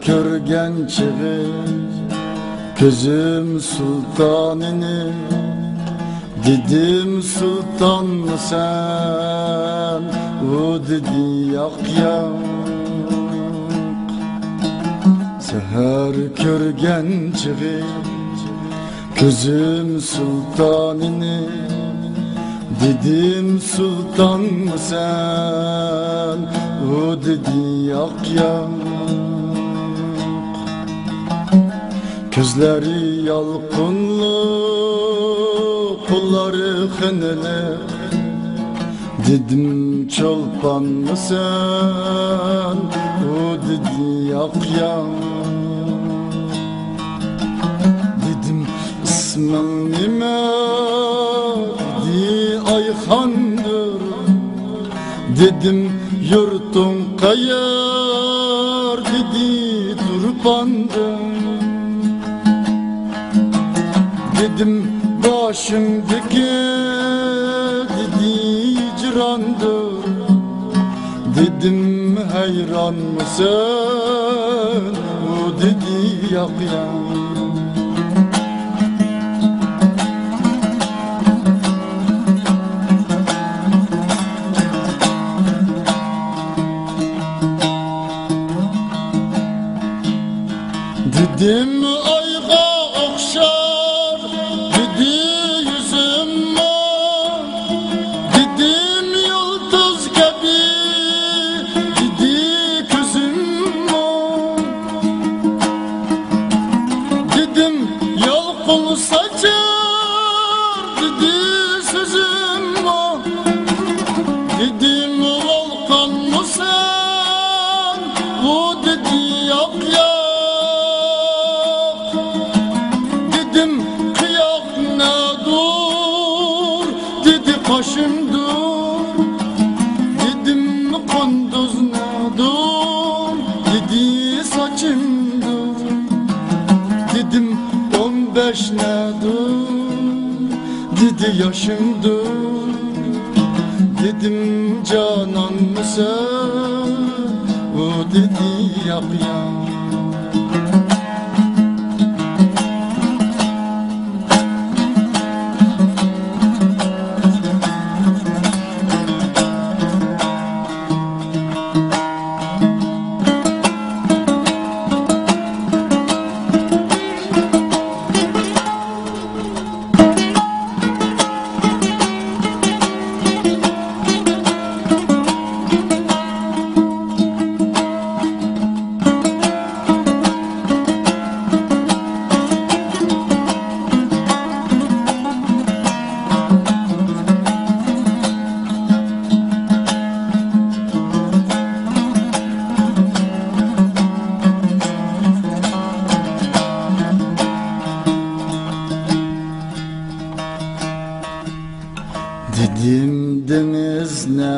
körgen çığı Gözüm sultanını. Dedim sultan mı sen? O dedi yak yak Seher körgen çığı Gözüm sultanını Dedim sultan mı sen? O dedi yak yak. Gözleri yalqınlı Kolları hınılı Dedim çolpan mı sen? O dedi yak yak. Dedim ismin nime Ayhan'dır Dedim yurtun kayar Dedi turpandır. Dedim başımdaki dedi cirandır Dedim hayran mısın o dedi yak Dedim ayga okşar Dedi yüzüm var. Dedim yıldız gibi Dedi gözüm var. Dedim yalkın saçar Dedi sözüm var. Dedim volkan mı sen Bu dedi yak yak Dedi yaşım dur Dedim canan mısın O dedi yak yak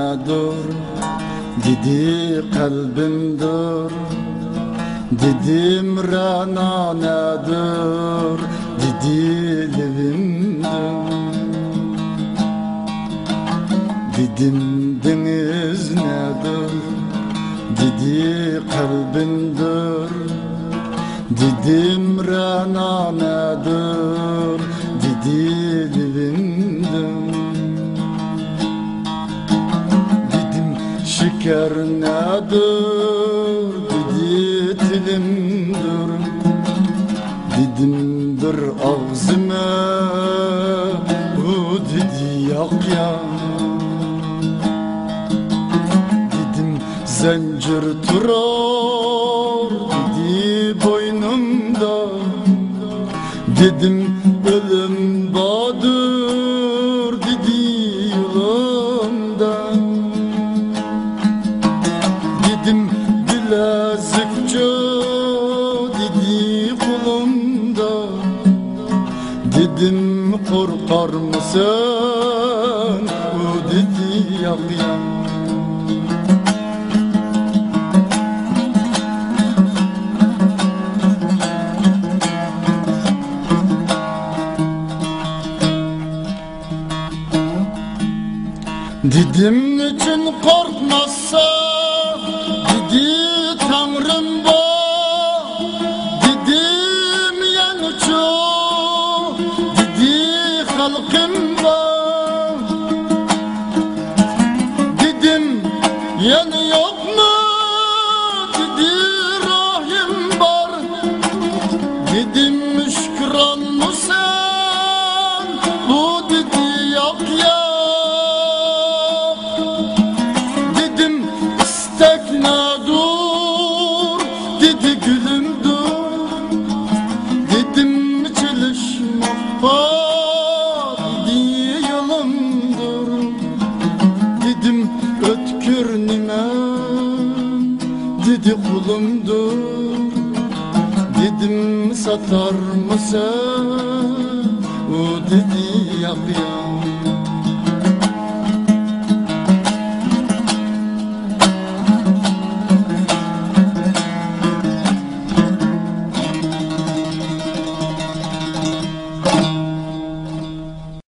nedir Dedi kalbim dur. Dedim rana nedir? Dedi livim Dedim deniz nedir? Dedi kalbimdir Dedim rana nedir şeker nedir? Dedi dilimdir Dedim bir ağzıma Bu dedi yak yak Dedim zincir turar Dedi boynumda. Dedim ölüm Dedim korkar mısın O dedi yak Dedim için korkmazsa yani yok mu? Dedi rahim var. Dedim müşküran mı sen? Bu dedi yok ya. Dedim istek ne dur ötkür nime dedi kulumdur. Dedim satar mısın? O dedi yap ya